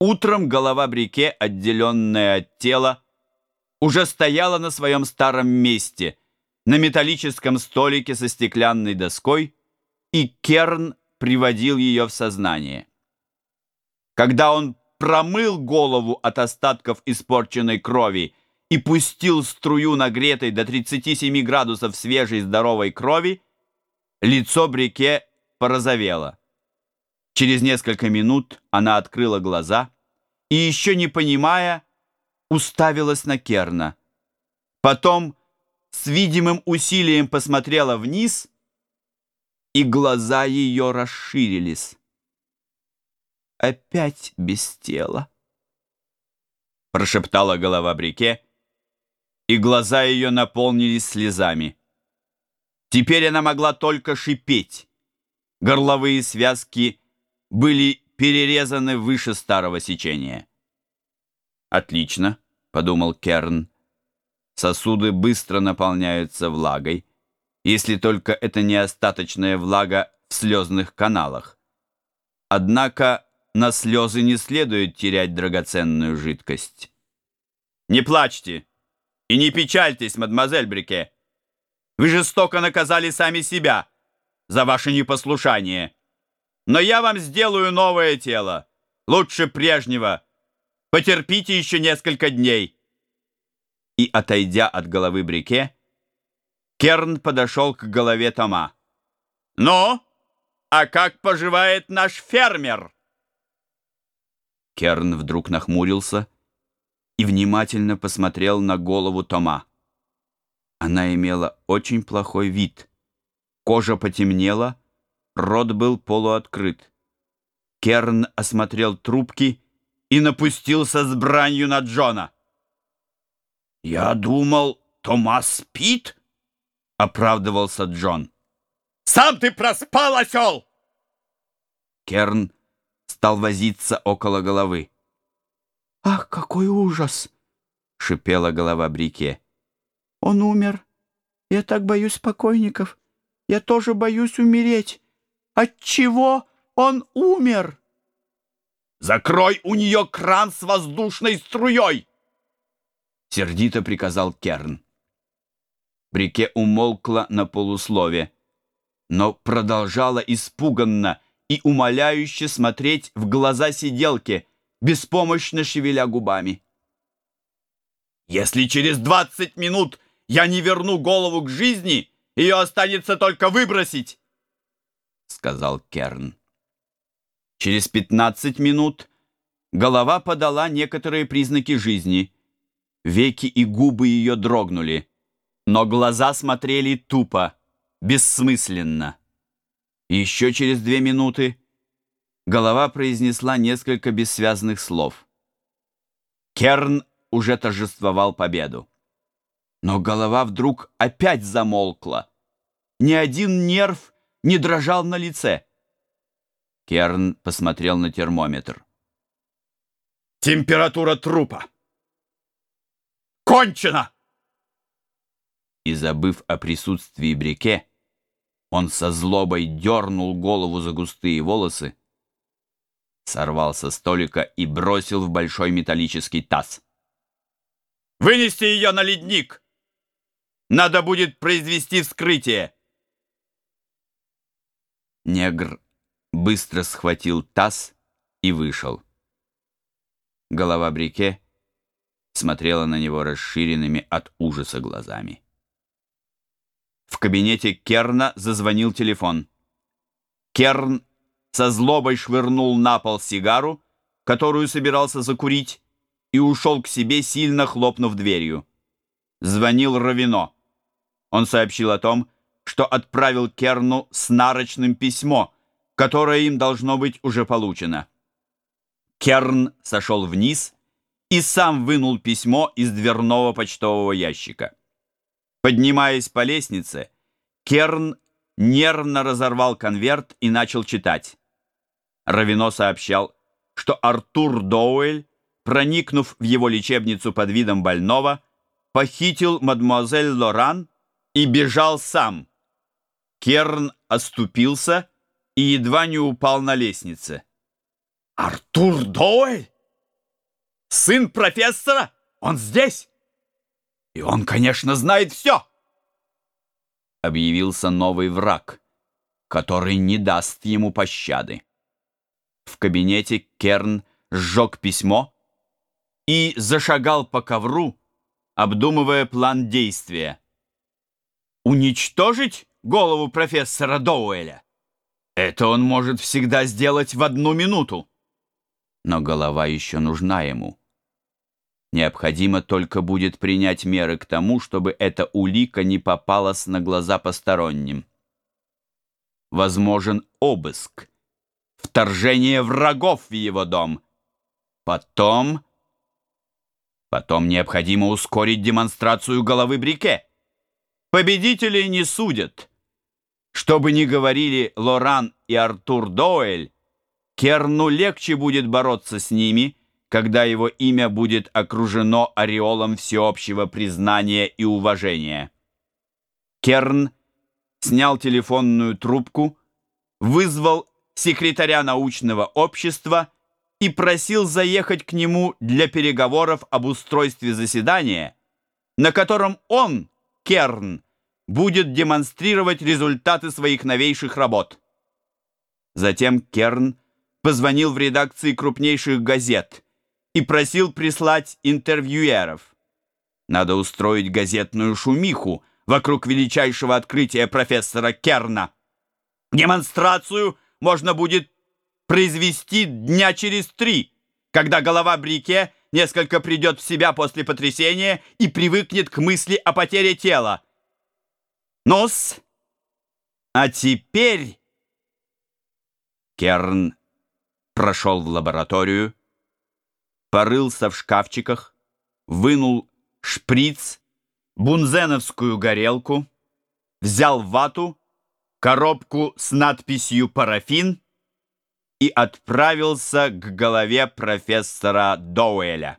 Утром голова Брике, отделенная от тела, уже стояла на своем старом месте, на металлическом столике со стеклянной доской, и Керн приводил ее в сознание. Когда он промыл голову от остатков испорченной крови и пустил струю нагретой до 37 градусов свежей здоровой крови, лицо Брике порозовело. Через несколько минут она открыла глаза и, еще не понимая, уставилась на Керна. Потом с видимым усилием посмотрела вниз, и глаза ее расширились. «Опять без тела», — прошептала голова Брике, и глаза ее наполнились слезами. Теперь она могла только шипеть. Горловые связки были перерезаны выше старого сечения. «Отлично», — подумал Керн. «Сосуды быстро наполняются влагой, если только это не остаточная влага в слезных каналах. Однако на слезы не следует терять драгоценную жидкость». «Не плачьте и не печальтесь, мадемуазель Брике. Вы жестоко наказали сами себя за ваше непослушание». Но я вам сделаю новое тело, лучше прежнего. Потерпите еще несколько дней. И, отойдя от головы Брике, Керн подошел к голове Тома. «Ну, а как поживает наш фермер?» Керн вдруг нахмурился и внимательно посмотрел на голову Тома. Она имела очень плохой вид. Кожа потемнела, Рот был полуоткрыт. Керн осмотрел трубки и напустился с бранью на Джона. «Я думал, Томас спит?» — оправдывался Джон. «Сам ты проспал, осел!» Керн стал возиться около головы. «Ах, какой ужас!» — шипела голова Брике. «Он умер. Я так боюсь покойников. Я тоже боюсь умереть. От чего он умер? Закрой у нее кран с воздушной струей! Сердито приказал Керн. Брике умолкла на полуслове, но продолжала испуганно и умоляюще смотреть в глаза сиделке, беспомощно шевеля губами. «Если через двадцать минут я не верну голову к жизни, ее останется только выбросить!» Сказал Керн. Через 15 минут голова подала некоторые признаки жизни. Веки и губы ее дрогнули, но глаза смотрели тупо, бессмысленно. Еще через две минуты голова произнесла несколько бессвязных слов. Керн уже торжествовал победу. Но голова вдруг опять замолкла. Ни один нерв не дрожал на лице. Керн посмотрел на термометр. «Температура трупа! Кончено!» И, забыв о присутствии Брике, он со злобой дернул голову за густые волосы, сорвал со столика и бросил в большой металлический таз. «Вынести ее на ледник! Надо будет произвести вскрытие!» Негр быстро схватил таз и вышел. Голова Брике смотрела на него расширенными от ужаса глазами. В кабинете Керна зазвонил телефон. Керн со злобой швырнул на пол сигару, которую собирался закурить, и ушел к себе, сильно хлопнув дверью. Звонил Равино. Он сообщил о том, что отправил Керну с нарочным письмо, которое им должно быть уже получено. Керн сошел вниз и сам вынул письмо из дверного почтового ящика. Поднимаясь по лестнице, Керн нервно разорвал конверт и начал читать. Равино сообщал, что Артур Доуэль, проникнув в его лечебницу под видом больного, похитил мадемуазель Лоран и бежал сам – Керн оступился и едва не упал на лестнице. «Артур Доуэль?» Сын профессора? Он здесь? И он, конечно, знает все!» Объявился новый враг, который не даст ему пощады. В кабинете Керн сжег письмо и зашагал по ковру, обдумывая план действия. Уничтожить голову профессора Доуэля? Это он может всегда сделать в одну минуту. Но голова еще нужна ему. Необходимо только будет принять меры к тому, чтобы эта улика не попалась на глаза посторонним. Возможен обыск, вторжение врагов в его дом. Потом... Потом необходимо ускорить демонстрацию головы Брике. Победителей не судят. Что бы ни говорили Лоран и Артур Доэль, Керну легче будет бороться с ними, когда его имя будет окружено ореолом всеобщего признания и уважения. Керн снял телефонную трубку, вызвал секретаря научного общества и просил заехать к нему для переговоров об устройстве заседания, на котором он, Керн, будет демонстрировать результаты своих новейших работ. Затем Керн позвонил в редакции крупнейших газет – и просил прислать интервьюеров. Надо устроить газетную шумиху вокруг величайшего открытия профессора Керна. Демонстрацию можно будет произвести дня через три, когда голова Брике несколько придет в себя после потрясения и привыкнет к мысли о потере тела. Нос, а теперь... Керн прошел в лабораторию, порылся в шкафчиках, вынул шприц, бунзеновскую горелку, взял вату, коробку с надписью «Парафин» и отправился к голове профессора Доуэля.